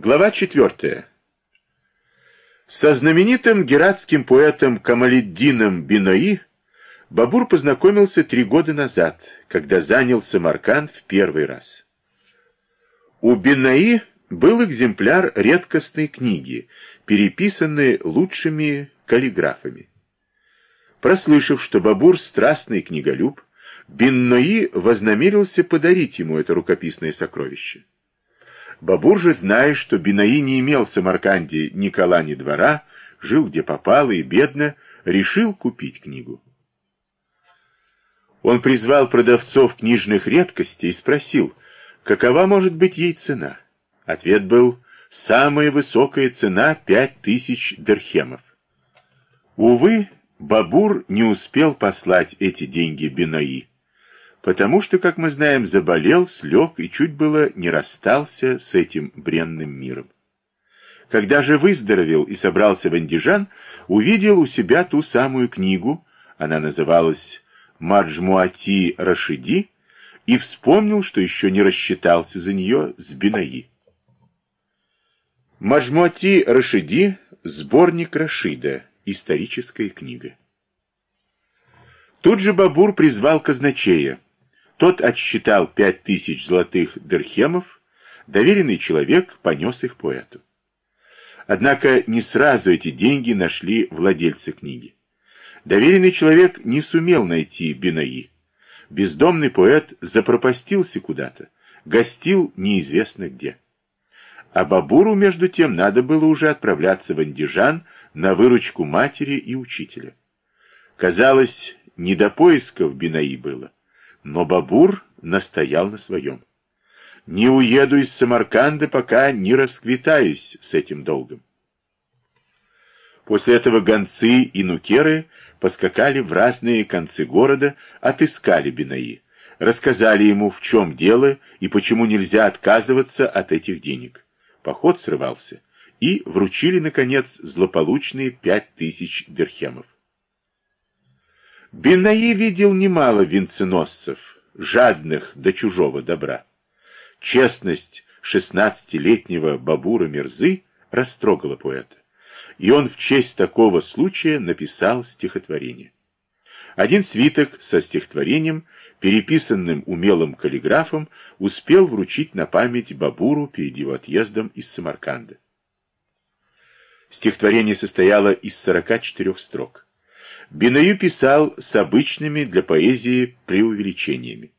Глава 4. Со знаменитым гератским поэтом Камалиддином Бинои Бабур познакомился три года назад, когда занял Самарканд в первый раз. У Бинои был экземпляр редкостной книги, переписанной лучшими каллиграфами. Прослышав, что Бабур страстный книголюб, Биннои вознамерился подарить ему это рукописное сокровище. Бабур же, зная, что Бинаи не имел в Самарканде ни кола, ни двора, жил где попало и бедно, решил купить книгу. Он призвал продавцов книжных редкостей и спросил, какова может быть ей цена. Ответ был, самая высокая цена — пять тысяч дерхемов. Увы, Бабур не успел послать эти деньги Бинаи потому что, как мы знаем, заболел, слег и чуть было не расстался с этим бренным миром. Когда же выздоровел и собрался в Андижан, увидел у себя ту самую книгу, она называлась «Маджмуати Рашиди», и вспомнил, что еще не рассчитался за нее с Бинаи. Маджмуати Рашиди – сборник Рашида, историческая книга. Тут же Бабур призвал казначея, тот отсчитал пять тысяч золотых дерхемов, доверенный человек понес их поэту. Однако не сразу эти деньги нашли владельца книги. Доверенный человек не сумел найти Бинаи. Бездомный поэт запропастился куда-то, гостил неизвестно где. А Бабуру, между тем, надо было уже отправляться в Андижан на выручку матери и учителя. Казалось, не до поисков Бинаи было. Но Бабур настоял на своем. Не уеду из Самарканда, пока не расквитаюсь с этим долгом. После этого гонцы и нукеры поскакали в разные концы города, отыскали Бинаи, рассказали ему, в чем дело и почему нельзя отказываться от этих денег. Поход срывался, и вручили, наконец, злополучные пять тысяч дирхемов. Бинаи видел немало венценосцев, жадных до чужого добра. Честность шестнадцатилетнего Бабура Мерзы растрогала поэта, и он в честь такого случая написал стихотворение. Один свиток со стихотворением, переписанным умелым каллиграфом, успел вручить на память Бабуру перед его отъездом из Самарканда. Стихотворение состояло из 44 строк. Бинаю писал с обычными для поэзии преувеличениями.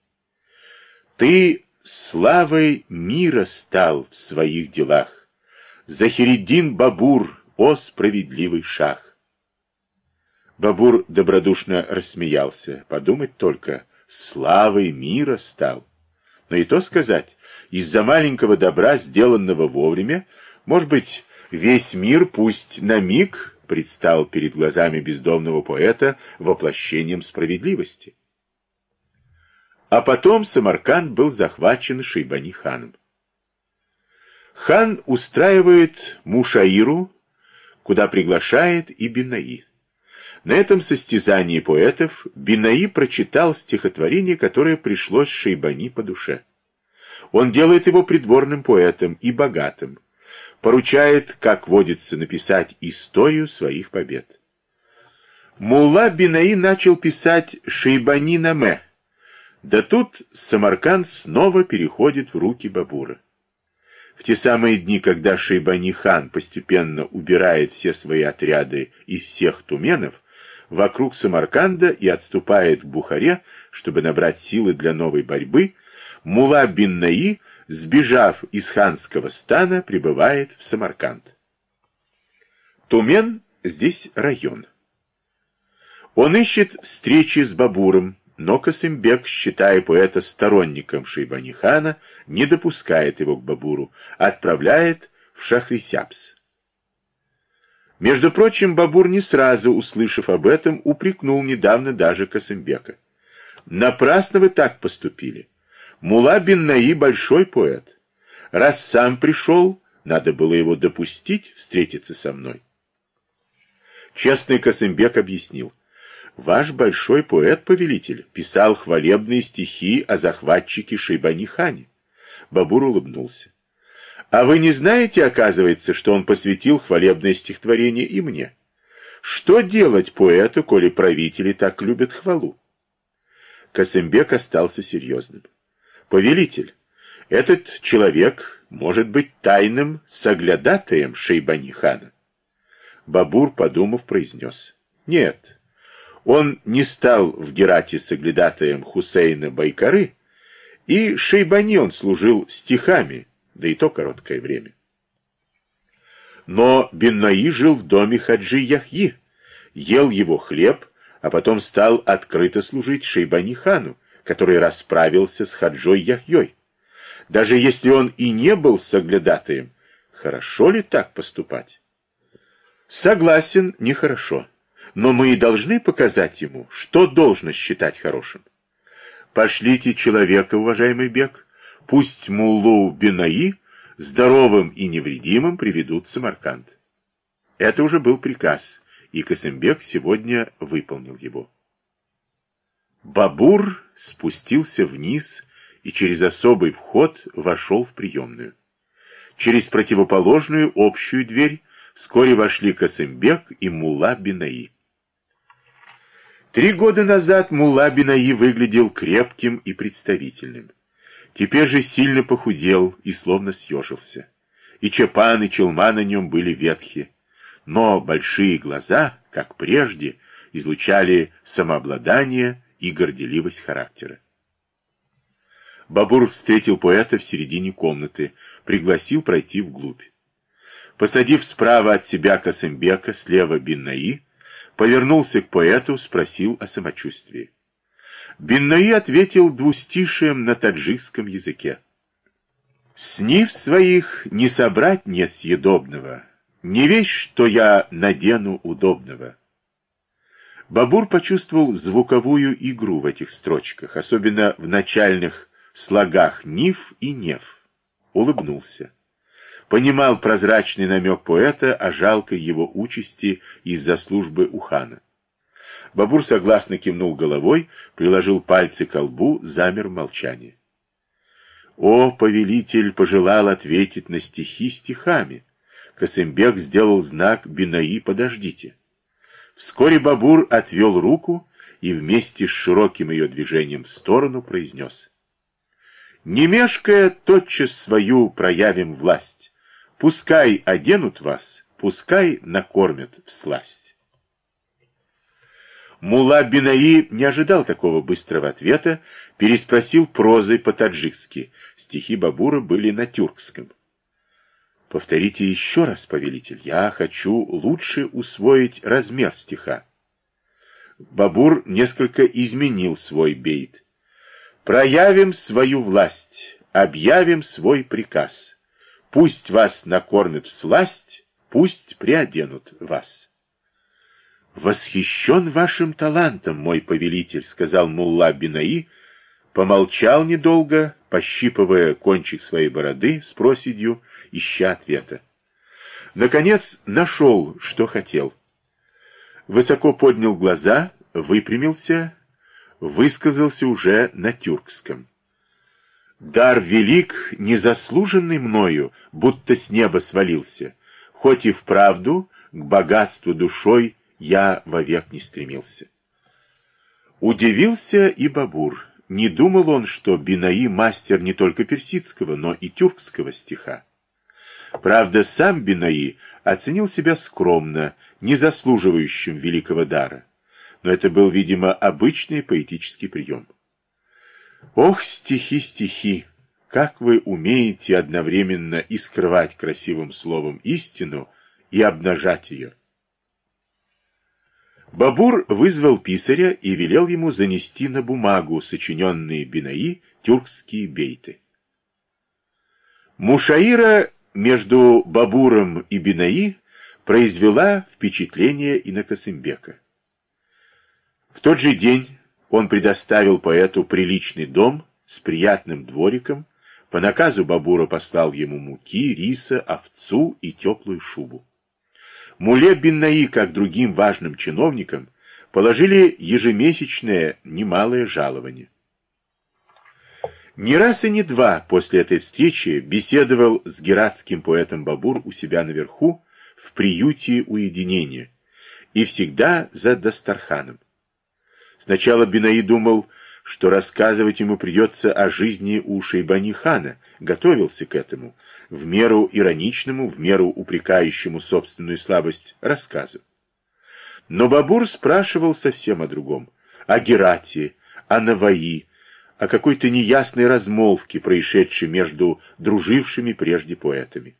«Ты славой мира стал в своих делах, Захириддин Бабур, о справедливый шах!» Бабур добродушно рассмеялся. Подумать только, славой мира стал. Но и то сказать, из-за маленького добра, сделанного вовремя, может быть, весь мир пусть на миг предстал перед глазами бездомного поэта воплощением справедливости. А потом Самарканд был захвачен Шейбани-ханом. Хан устраивает Мушаиру, куда приглашает и Бинаи. На этом состязании поэтов Бинаи прочитал стихотворение, которое пришлось Шейбани по душе. Он делает его придворным поэтом и богатым, поручает, как водится, написать историю своих побед. Мулла Бинаи начал писать Шейбани Наме, да тут Самарканд снова переходит в руки Бабура. В те самые дни, когда Шейбани хан постепенно убирает все свои отряды из всех туменов, вокруг Самарканда и отступает к Бухаре, чтобы набрать силы для новой борьбы, Мула бин Наи сбежав из ханского стана, прибывает в Самарканд. Тумен здесь район. Он ищет встречи с Бабуром, но Касымбек, считая поэта сторонником Шейбани-хана, не допускает его к Бабуру, отправляет в Шахрисябс. Между прочим, Бабур не сразу, услышав об этом, упрекнул недавно даже Касымбека. «Напрасно вы так поступили. Мула бин Наи большой поэт. Раз сам пришел, надо было его допустить встретиться со мной. Честный Касымбек объяснил. Ваш большой поэт-повелитель писал хвалебные стихи о захватчике Шейбани-хане. Бабур улыбнулся. А вы не знаете, оказывается, что он посвятил хвалебное стихотворение и мне? Что делать поэту, коли правители так любят хвалу? Касымбек остался серьезным. Повелитель, этот человек может быть тайным соглядатаем Шейбани хана. Бабур, подумав, произнес. Нет, он не стал в Герате соглядатаем Хусейна Байкары, и Шейбани он служил стихами, да и то короткое время. Но Беннаи жил в доме Хаджи Яхьи, ел его хлеб, а потом стал открыто служить Шейбани хану, который расправился с Хаджой Яхьей. Даже если он и не был соглядатаем, хорошо ли так поступать? Согласен, нехорошо. Но мы и должны показать ему, что должно считать хорошим. Пошлите человека, уважаемый Бек, пусть Муллу Бинаи здоровым и невредимым приведут в Самарканд. Это уже был приказ, и Касымбек сегодня выполнил его. Бабур спустился вниз и через особый вход вошел в приемную. Через противоположную общую дверь вскоре вошли Касымбек и Мулла Бинаи. Три года назад Мулла Бинаи выглядел крепким и представительным. Теперь же сильно похудел и словно съежился. И чапан, и челма на нем были ветхи. Но большие глаза, как прежде, излучали самообладание и горделивость характера. Бабур встретил поэта в середине комнаты, пригласил пройти вглубь. Посадив справа от себя Касымбека, слева Биннаи, повернулся к поэту, спросил о самочувствии. Биннаи ответил двустишием на таджикском языке. «Снив своих не собрать несъедобного, не вещь, что я надену удобного». Бабур почувствовал звуковую игру в этих строчках, особенно в начальных слогах «ниф» и «нев». Улыбнулся. Понимал прозрачный намек поэта о жалкой его участи из-за службы у хана. Бабур согласно кивнул головой, приложил пальцы к лбу, замер в молчании. О, повелитель пожелал ответить на стихи стихами. Касымбек сделал знак «Бинаи, подождите». Вскоре Бабур отвел руку и вместе с широким ее движением в сторону произнес. «Не мешкая, тотчас свою проявим власть. Пускай оденут вас, пускай накормят в сласть». Мула Бинаи не ожидал такого быстрого ответа, переспросил прозой по-таджикски. Стихи Бабура были на тюркском. Повторите еще раз, повелитель, я хочу лучше усвоить размер стиха. Бабур несколько изменил свой бейт. Проявим свою власть, объявим свой приказ. Пусть вас накормят в сласть, пусть приоденут вас. «Восхищен вашим талантом, мой повелитель», — сказал Мулла Бинаи, помолчал недолго, пощипывая кончик своей бороды с проседью, ища ответа. Наконец нашел, что хотел. Высоко поднял глаза, выпрямился, высказался уже на тюркском. «Дар велик, незаслуженный мною, будто с неба свалился, хоть и вправду к богатству душой я вовек не стремился. Удивился и Бабур. Не думал он, что Бинаи мастер не только персидского, но и тюркского стиха. Правда, сам Бинаи оценил себя скромно, не заслуживающим великого дара. Но это был, видимо, обычный поэтический прием. Ох, стихи, стихи! Как вы умеете одновременно и красивым словом истину, и обнажать ее! Бабур вызвал писаря и велел ему занести на бумагу сочиненные Бинаи тюркские бейты. Мушаира между Бабуром и Бинаи произвела впечатление и на Косымбека. В тот же день он предоставил поэту приличный дом с приятным двориком, по наказу Бабура послал ему муки, риса, овцу и теплую шубу. Муле Биннаи, как другим важным чиновникам, положили ежемесячное немалое жалование. Не раз и не два после этой встречи беседовал с гератским поэтом Бабур у себя наверху, в приюте уединения, и всегда за Дастарханом. Сначала Бинаи думал, что рассказывать ему придется о жизни у Шейбани-хана, готовился к этому, в меру ироничному, в меру упрекающему собственную слабость рассказу. Но Бабур спрашивал совсем о другом, о Герате, о Наваи, о какой-то неясной размолвке, происшедшей между дружившими прежде поэтами.